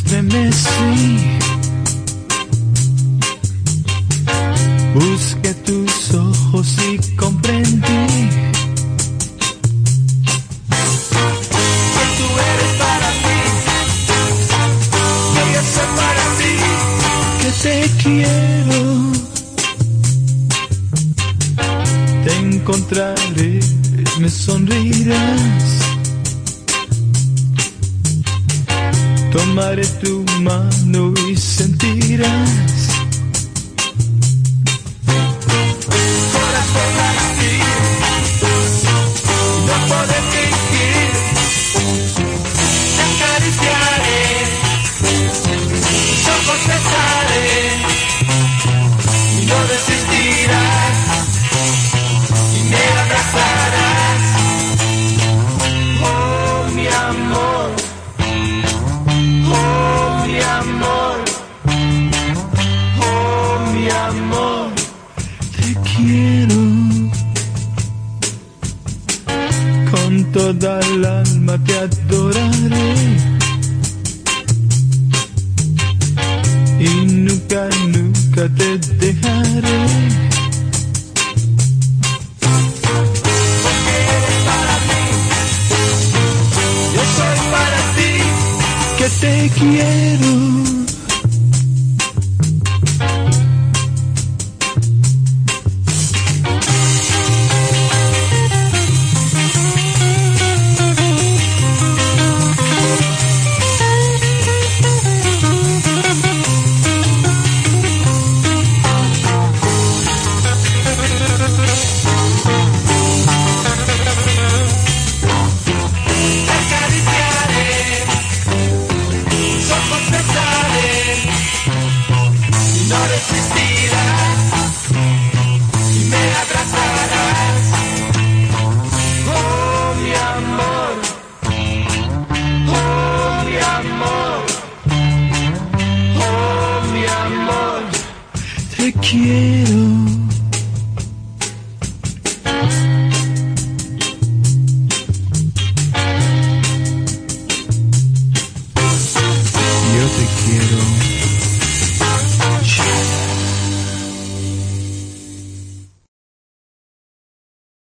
estremecí. Busqué tus ojos y comprendí. Que tú eres para mí. Que yo soy para ti. que te quiero. Te encontraré, me sonreirás. Tomaré tu mano Con toda el alma te adoraré. Y nunca, nunca te dejaré. Porque eres para mí. Yo soy para ti. Que te quiero. Me abrazarás, oh mi amor, oh mi amor, oh mi amor, te quiero.